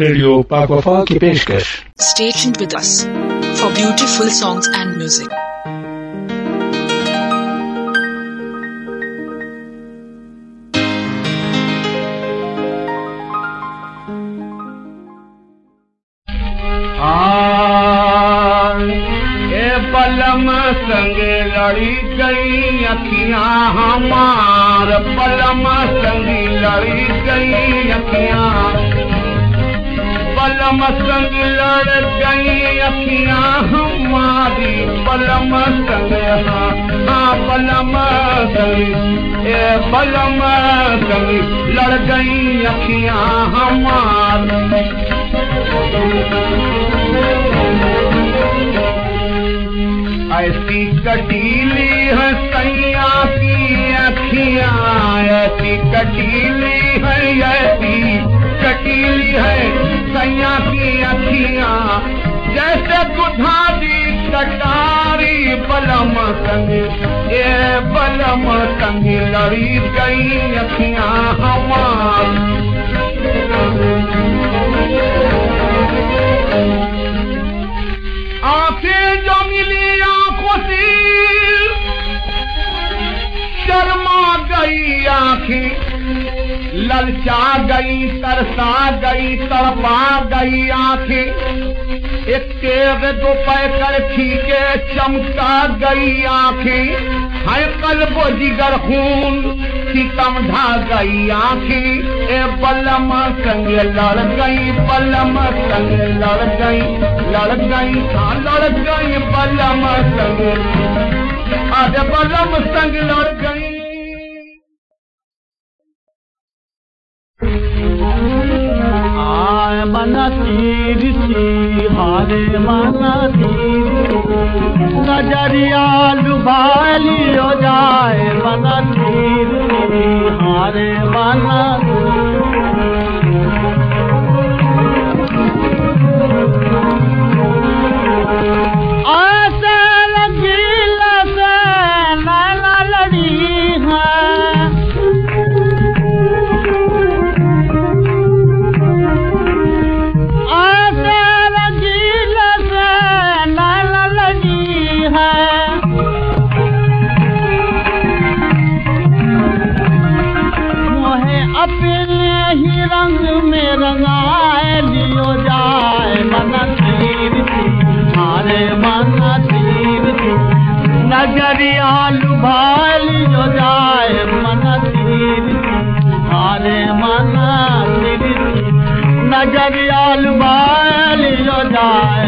Radio Pak وفا کی پیشکش station is for beautiful songs and music سنگ لڑی گئی اکیاں ہمار پلم سنگ لڑی گئی اکیاں مسنگ لڑ گئی اپنی ہماری لڑ گئی اپنی ہماری ہمار آف جو ملی آخی شرما گئی آخی للچا گئی ترسا گئی تڑپا گئی آنکھیں ایک دو پہ کر کے چمکا گئی آنکھیں ہے قلب و جگر خون ستم ڈھا گئی آنکھیں اے بلم سنگ لڑ گئی بلم سنگ لڑ گئی لڑ گئی ہاں لڑ گئی بلم سنگ ارے بلم سنگ لڑ گئی بنتی ہر منتی نظریا ڈبال بنتی ہر بنتی نگر آلو بال جائے من من سیری نگریال بال لو جائے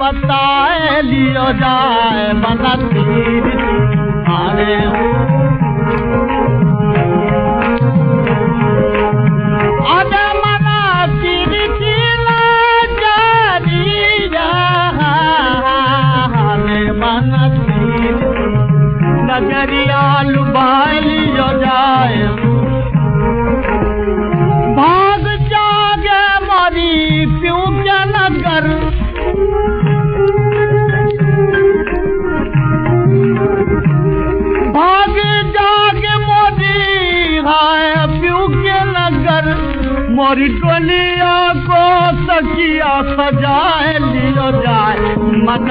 بتائے لیو جائے سی نیے منتی نظری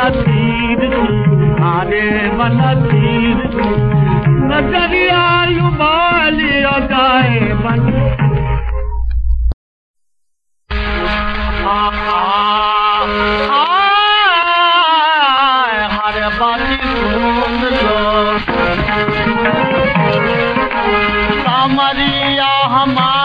ہر بنیا گائے ہر بند سمریا ہمار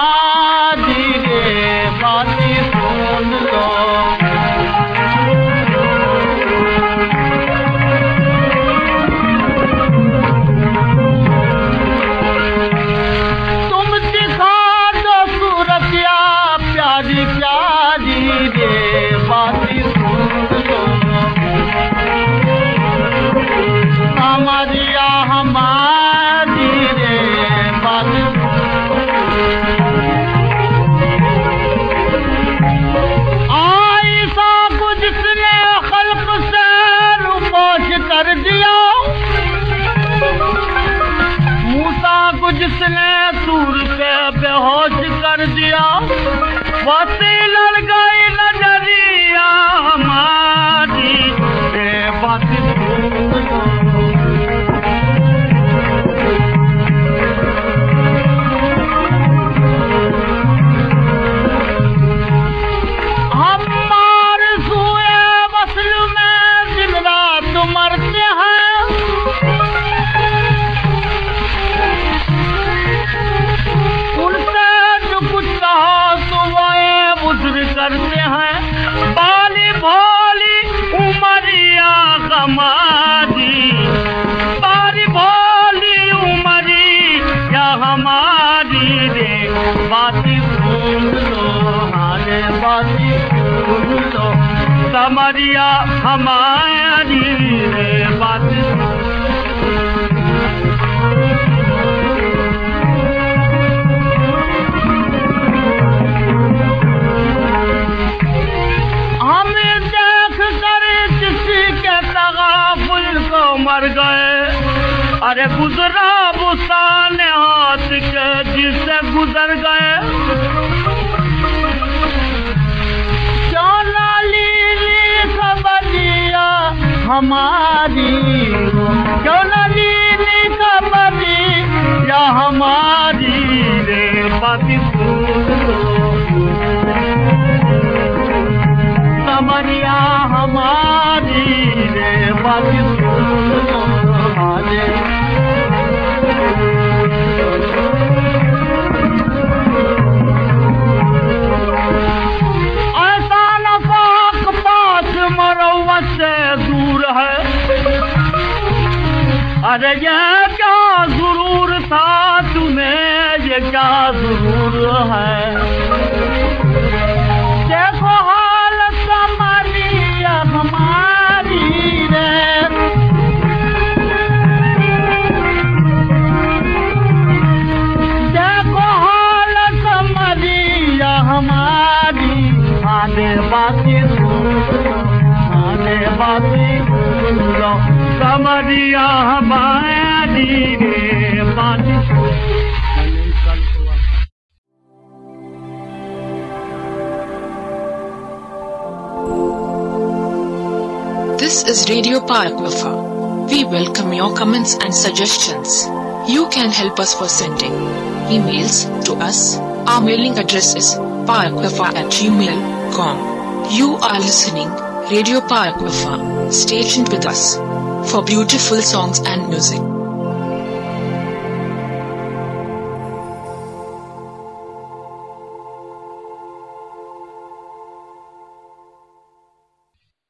ہم تغافل کو مر گئے ارے گزرا ہماری کیوں نہ یا ہماری رے سمریا ہماری رے آتی ارے یہ کیا ضرور تھا تمہیں یہ کیا ضرور ہے This is Radio Parkwafa. We welcome your comments and suggestions. You can help us for sending emails to us. Our mailing address is parkwafa@gmail.com. You are listening Radio Parkwafa. Stay tuned with us. For beautiful songs and music